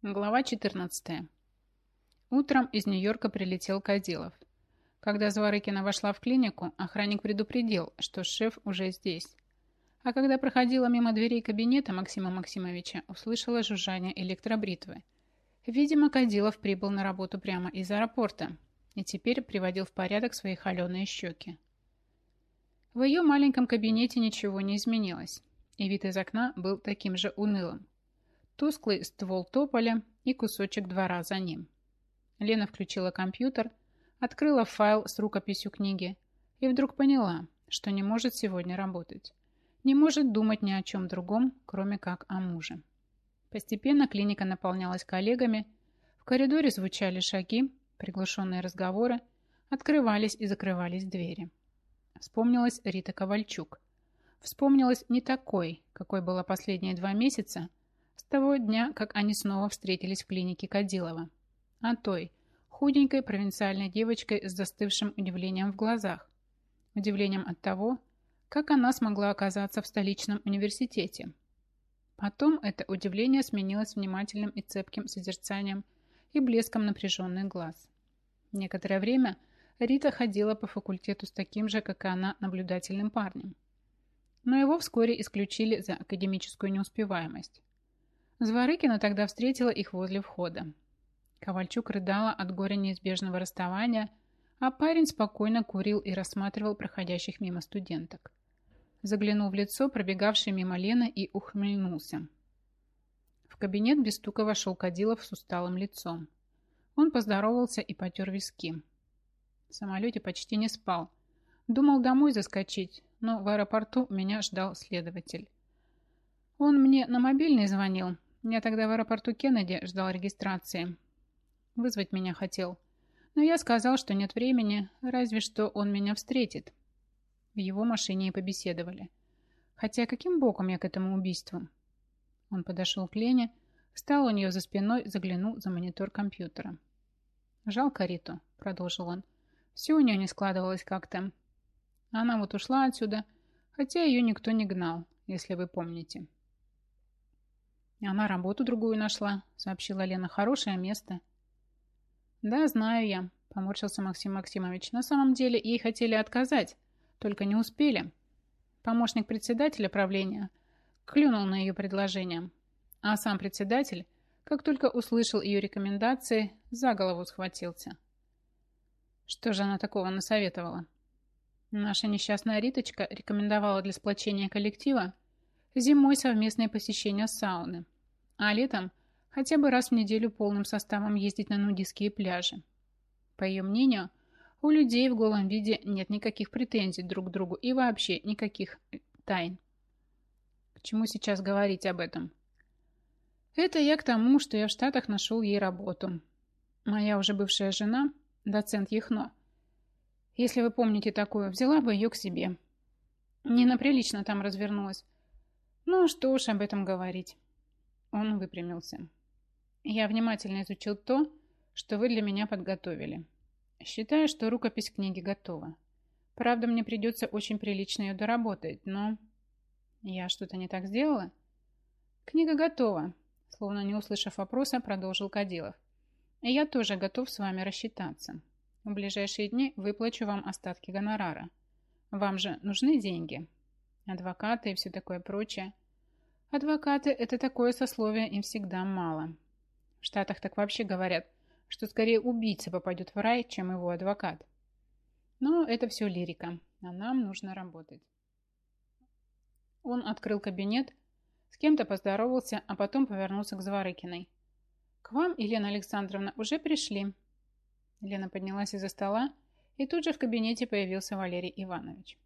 Глава 14. Утром из Нью-Йорка прилетел Кадилов. Когда Зворыкина вошла в клинику, охранник предупредил, что шеф уже здесь. А когда проходила мимо дверей кабинета Максима Максимовича, услышала жужжание электробритвы. Видимо, Кадилов прибыл на работу прямо из аэропорта и теперь приводил в порядок свои холеные щеки. В ее маленьком кабинете ничего не изменилось, и вид из окна был таким же унылым тусклый ствол тополя и кусочек двора за ним. Лена включила компьютер, открыла файл с рукописью книги и вдруг поняла, что не может сегодня работать. Не может думать ни о чем другом, кроме как о муже. Постепенно клиника наполнялась коллегами, в коридоре звучали шаги, приглушенные разговоры, открывались и закрывались двери. Вспомнилась Рита Ковальчук. Вспомнилась не такой, какой была последние два месяца, с того дня, как они снова встретились в клинике Кадилова. А той, худенькой провинциальной девочкой с застывшим удивлением в глазах. Удивлением от того, как она смогла оказаться в столичном университете. Потом это удивление сменилось внимательным и цепким созерцанием и блеском напряженных глаз. Некоторое время Рита ходила по факультету с таким же, как и она, наблюдательным парнем. Но его вскоре исключили за академическую неуспеваемость. Зворыкина тогда встретила их возле входа. Ковальчук рыдала от горя неизбежного расставания, а парень спокойно курил и рассматривал проходящих мимо студенток. Заглянул в лицо, пробегавший мимо Лены, и ухмыльнулся. В кабинет без стука вошел Кадилов с усталым лицом. Он поздоровался и потер виски. В самолете почти не спал. Думал домой заскочить, но в аэропорту меня ждал следователь. Он мне на мобильный звонил, я тогда в аэропорту Кеннеди ждал регистрации. Вызвать меня хотел. Но я сказал, что нет времени, разве что он меня встретит. В его машине и побеседовали. Хотя каким боком я к этому убийству? Он подошел к Лене, встал у нее за спиной, заглянул за монитор компьютера. «Жалко Риту», — продолжил он. «Все у нее не складывалось как-то. Она вот ушла отсюда, хотя ее никто не гнал, если вы помните». Она работу другую нашла, сообщила Лена. Хорошее место. Да, знаю я, поморщился Максим Максимович. На самом деле ей хотели отказать, только не успели. Помощник председателя правления клюнул на ее предложение, а сам председатель, как только услышал ее рекомендации, за голову схватился. Что же она такого насоветовала? Наша несчастная Риточка рекомендовала для сплочения коллектива Зимой совместное посещение сауны, а летом хотя бы раз в неделю полным составом ездить на нудистские пляжи. По ее мнению, у людей в голом виде нет никаких претензий друг к другу и вообще никаких тайн. К чему сейчас говорить об этом? Это я к тому, что я в Штатах нашел ей работу. Моя уже бывшая жена, доцент Яхно, если вы помните такую, взяла бы ее к себе. Не наприлично там развернулась. Ну, что уж об этом говорить. Он выпрямился. Я внимательно изучил то, что вы для меня подготовили. Считаю, что рукопись книги готова. Правда, мне придется очень прилично ее доработать, но... Я что-то не так сделала? Книга готова, словно не услышав вопроса, продолжил Кадилов. Я тоже готов с вами рассчитаться. В ближайшие дни выплачу вам остатки гонорара. Вам же нужны деньги адвокаты и все такое прочее. Адвокаты – это такое сословие, им всегда мало. В Штатах так вообще говорят, что скорее убийца попадет в рай, чем его адвокат. Но это все лирика, а нам нужно работать. Он открыл кабинет, с кем-то поздоровался, а потом повернулся к Зворыкиной. «К вам, Елена Александровна, уже пришли». Лена поднялась из-за стола, и тут же в кабинете появился Валерий Иванович.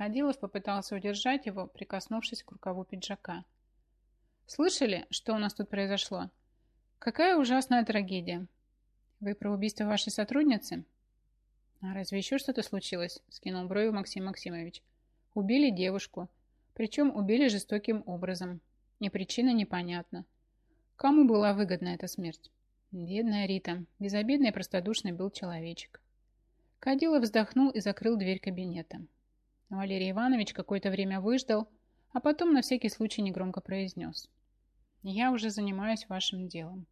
Кадилов попытался удержать его, прикоснувшись к рукаву пиджака. «Слышали, что у нас тут произошло? Какая ужасная трагедия. Вы про убийство вашей сотрудницы?» «А разве еще что-то случилось?» – скинул брови Максим Максимович. «Убили девушку. Причем убили жестоким образом. И причина непонятна. Кому была выгодна эта смерть?» Бедная Рита. Безобидный и простодушный был человечек. Кадилов вздохнул и закрыл дверь кабинета. Валерий Иванович какое-то время выждал, а потом на всякий случай негромко произнес. Я уже занимаюсь вашим делом.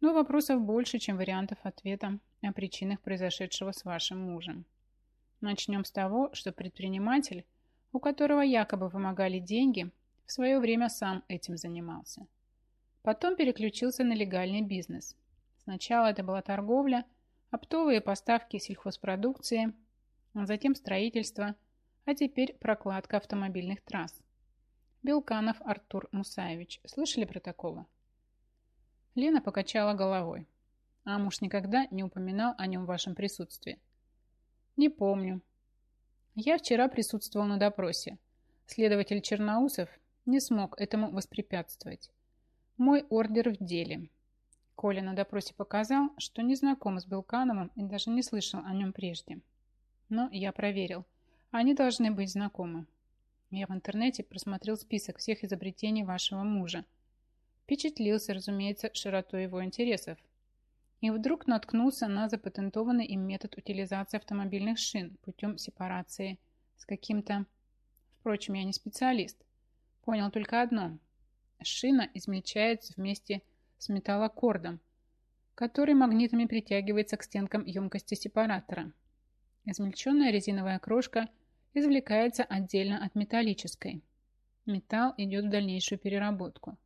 Но вопросов больше, чем вариантов ответа о причинах произошедшего с вашим мужем. Начнем с того, что предприниматель, у которого якобы вымогали деньги, в свое время сам этим занимался. Потом переключился на легальный бизнес. Сначала это была торговля, оптовые поставки сельхозпродукции, а затем строительство, а теперь прокладка автомобильных трасс. Белканов Артур Мусаевич. Слышали про такого? Лена покачала головой. А муж никогда не упоминал о нем в вашем присутствии. Не помню. Я вчера присутствовал на допросе. Следователь Черноусов не смог этому воспрепятствовать. Мой ордер в деле. Коля на допросе показал, что не знаком с Белкановым и даже не слышал о нем прежде. Но я проверил. Они должны быть знакомы. Я в интернете просмотрел список всех изобретений вашего мужа. Впечатлился, разумеется, широтой его интересов. И вдруг наткнулся на запатентованный им метод утилизации автомобильных шин путем сепарации с каким-то... Впрочем, я не специалист. Понял только одно. Шина измельчается вместе с металлокордом, который магнитами притягивается к стенкам емкости сепаратора. Измельченная резиновая крошка извлекается отдельно от металлической. Металл идет в дальнейшую переработку.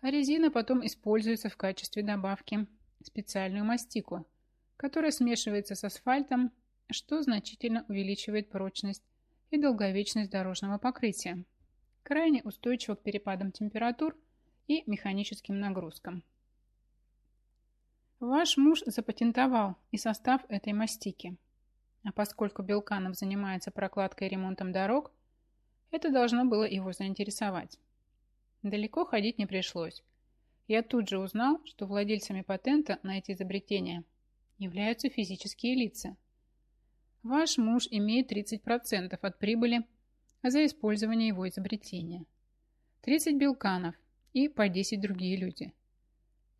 А резина потом используется в качестве добавки в специальную мастику, которая смешивается с асфальтом, что значительно увеличивает прочность и долговечность дорожного покрытия крайне устойчива к перепадам температур и механическим нагрузкам. Ваш муж запатентовал и состав этой мастики. А поскольку Белканов занимается прокладкой и ремонтом дорог, это должно было его заинтересовать. Далеко ходить не пришлось. Я тут же узнал, что владельцами патента на эти изобретения являются физические лица. Ваш муж имеет 30% от прибыли за использование его изобретения. 30 белканов и по 10 другие люди.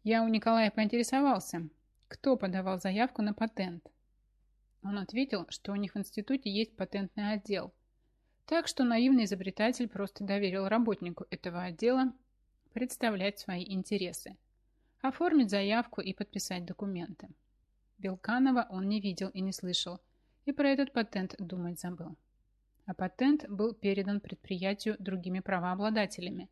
Я у Николая поинтересовался, кто подавал заявку на патент. Он ответил, что у них в институте есть патентный отдел. Так что наивный изобретатель просто доверил работнику этого отдела представлять свои интересы, оформить заявку и подписать документы. Белканова он не видел и не слышал, и про этот патент думать забыл а патент был передан предприятию другими правообладателями,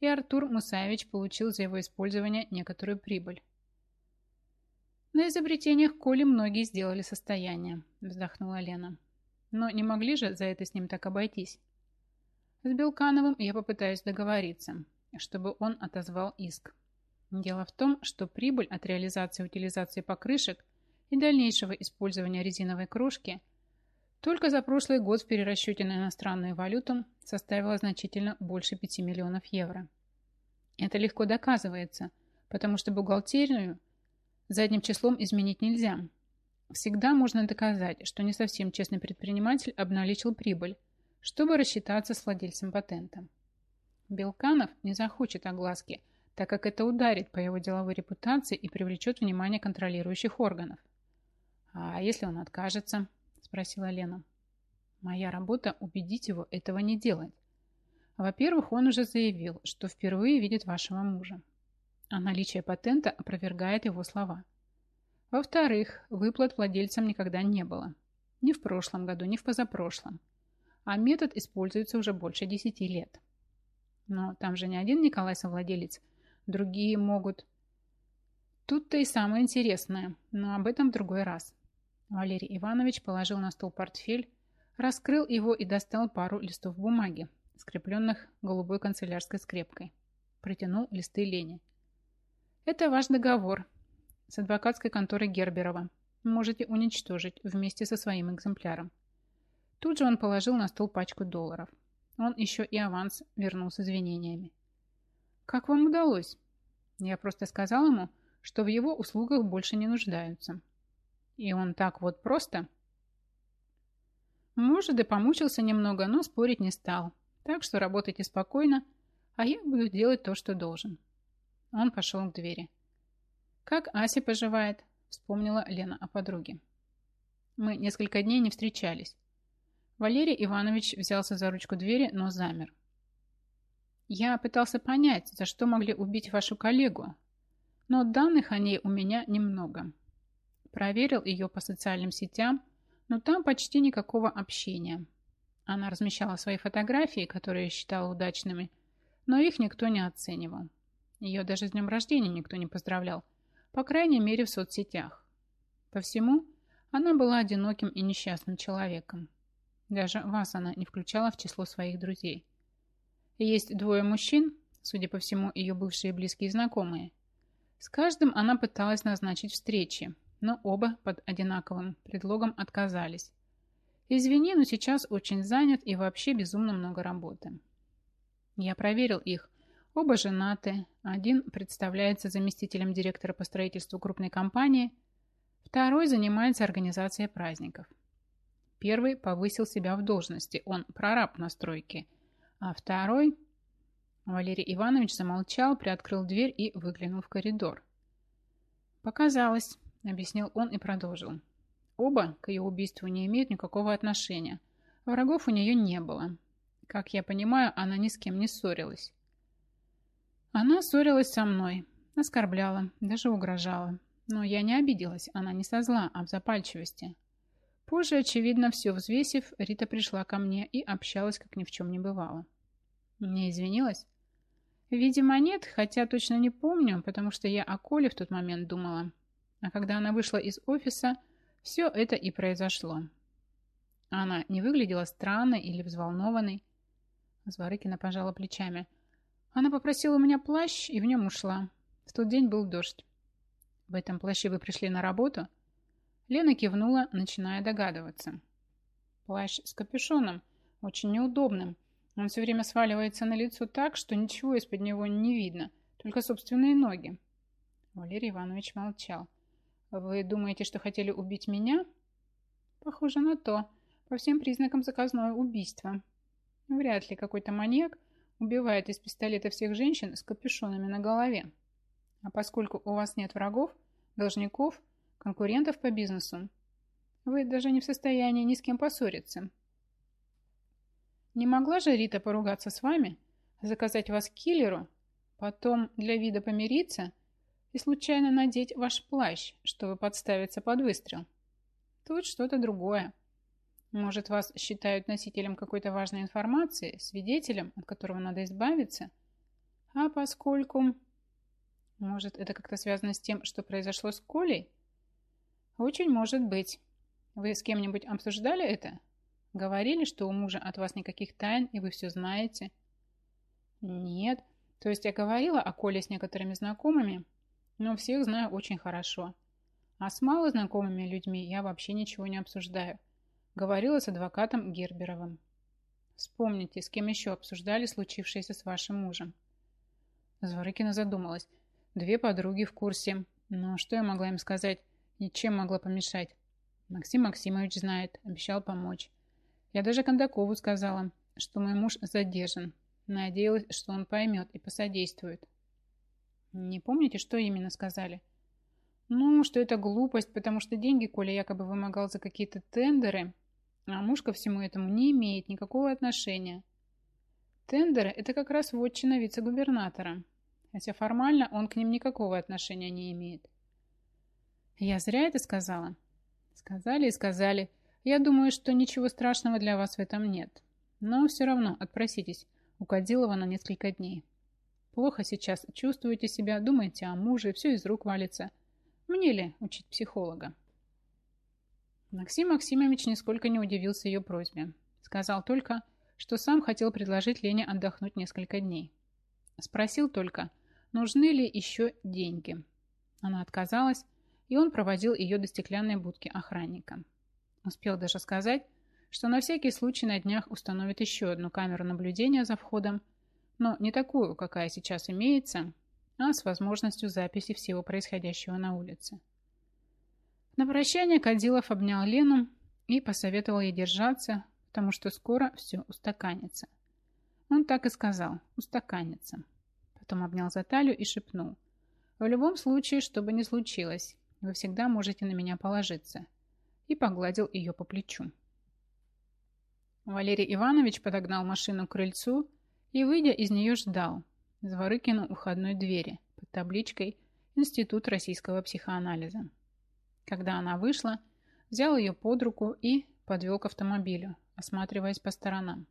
и Артур Мусаевич получил за его использование некоторую прибыль. «На изобретениях Коли многие сделали состояние», – вздохнула Лена. «Но не могли же за это с ним так обойтись?» «С Белкановым я попытаюсь договориться, чтобы он отозвал иск. Дело в том, что прибыль от реализации утилизации покрышек и дальнейшего использования резиновой крошки – только за прошлый год в перерасчете на иностранную валюту составила значительно больше 5 миллионов евро. Это легко доказывается, потому что бухгалтерию задним числом изменить нельзя. Всегда можно доказать, что не совсем честный предприниматель обналичил прибыль, чтобы рассчитаться с владельцем патента. Белканов не захочет огласки, так как это ударит по его деловой репутации и привлечет внимание контролирующих органов. А если он откажется – спросила Лена. Моя работа – убедить его этого не делать. Во-первых, он уже заявил, что впервые видит вашего мужа. А наличие патента опровергает его слова. Во-вторых, выплат владельцам никогда не было. Ни в прошлом году, ни в позапрошлом. А метод используется уже больше 10 лет. Но там же не один Николай совладелец. Другие могут... Тут-то и самое интересное, но об этом в другой раз. Валерий Иванович положил на стол портфель, раскрыл его и достал пару листов бумаги, скрепленных голубой канцелярской скрепкой. Протянул листы Лене. «Это ваш договор с адвокатской конторой Герберова. Можете уничтожить вместе со своим экземпляром». Тут же он положил на стол пачку долларов. Он еще и аванс вернул с извинениями. «Как вам удалось?» Я просто сказал ему, что в его услугах больше не нуждаются. И он так вот просто? Может, и помучился немного, но спорить не стал. Так что работайте спокойно, а я буду делать то, что должен. Он пошел к двери. «Как Ася поживает?» – вспомнила Лена о подруге. Мы несколько дней не встречались. Валерий Иванович взялся за ручку двери, но замер. Я пытался понять, за что могли убить вашу коллегу, но данных о ней у меня немного. Проверил ее по социальным сетям, но там почти никакого общения. Она размещала свои фотографии, которые считала удачными, но их никто не оценивал. Ее даже с днем рождения никто не поздравлял, по крайней мере в соцсетях. По всему, она была одиноким и несчастным человеком. Даже вас она не включала в число своих друзей. Есть двое мужчин, судя по всему, ее бывшие близкие знакомые. С каждым она пыталась назначить встречи, но оба под одинаковым предлогом отказались. Извини, но сейчас очень занят и вообще безумно много работы. Я проверил их. Оба женаты. Один представляется заместителем директора по строительству крупной компании, второй занимается организацией праздников. Первый повысил себя в должности, он прораб на стройке, а второй... Валерий Иванович замолчал, приоткрыл дверь и выглянул в коридор. «Показалось», — объяснил он и продолжил. «Оба к ее убийству не имеют никакого отношения. Врагов у нее не было. Как я понимаю, она ни с кем не ссорилась». Она ссорилась со мной, оскорбляла, даже угрожала. Но я не обиделась, она не со зла, а в запальчивости. Позже, очевидно, все взвесив, Рита пришла ко мне и общалась, как ни в чем не бывало. Не извинилась? Видимо, нет, хотя точно не помню, потому что я о Коле в тот момент думала. А когда она вышла из офиса, все это и произошло. Она не выглядела странной или взволнованной. Зворыкина пожала плечами. Она попросила у меня плащ и в нем ушла. В тот день был дождь. В этом плаще вы пришли на работу? — Лена кивнула, начиная догадываться. Плащ с капюшоном, очень неудобным. Он все время сваливается на лицо так, что ничего из-под него не видно, только собственные ноги. Валерий Иванович молчал. «Вы думаете, что хотели убить меня?» «Похоже на то. По всем признакам заказное убийство. Вряд ли какой-то маньяк убивает из пистолета всех женщин с капюшонами на голове. А поскольку у вас нет врагов, должников – конкурентов по бизнесу. Вы даже не в состоянии ни с кем поссориться. Не могла же Рита поругаться с вами, заказать вас киллеру, потом для вида помириться и случайно надеть ваш плащ, чтобы подставиться под выстрел? Тут что-то другое. Может, вас считают носителем какой-то важной информации, свидетелем, от которого надо избавиться? А поскольку... Может, это как-то связано с тем, что произошло с Колей? Очень может быть. Вы с кем-нибудь обсуждали это? Говорили, что у мужа от вас никаких тайн, и вы все знаете? Нет. То есть я говорила о Коле с некоторыми знакомыми, но всех знаю очень хорошо. А с малознакомыми людьми я вообще ничего не обсуждаю. Говорила с адвокатом Герберовым. Вспомните, с кем еще обсуждали случившееся с вашим мужем. Зворыкина задумалась. Две подруги в курсе. Но что я могла им сказать? Ничем могла помешать. Максим Максимович знает, обещал помочь. Я даже Кондакову сказала, что мой муж задержан. Надеялась, что он поймет и посодействует. Не помните, что именно сказали? Ну, что это глупость, потому что деньги Коля якобы вымогал за какие-то тендеры, а муж ко всему этому не имеет никакого отношения. Тендеры – это как раз вотчина вице-губернатора, хотя формально он к ним никакого отношения не имеет. Я зря это сказала? Сказали и сказали. Я думаю, что ничего страшного для вас в этом нет. Но все равно отпроситесь у Кадилова на несколько дней. Плохо сейчас чувствуете себя, думаете о муже, все из рук валится. Мне ли учить психолога? Максим Максимович нисколько не удивился ее просьбе. Сказал только, что сам хотел предложить Лене отдохнуть несколько дней. Спросил только, нужны ли еще деньги. Она отказалась, и он проводил ее до стеклянной будки охранника. Успел даже сказать, что на всякий случай на днях установит еще одну камеру наблюдения за входом, но не такую, какая сейчас имеется, а с возможностью записи всего происходящего на улице. На прощание Кадилов обнял Лену и посоветовал ей держаться, потому что скоро все устаканится. Он так и сказал «устаканится». Потом обнял за талию и шепнул «В любом случае, что бы ни случилось, вы всегда можете на меня положиться. И погладил ее по плечу. Валерий Иванович подогнал машину к крыльцу и, выйдя из нее, ждал Зворыкину у входной двери под табличкой «Институт российского психоанализа». Когда она вышла, взял ее под руку и подвел к автомобилю, осматриваясь по сторонам.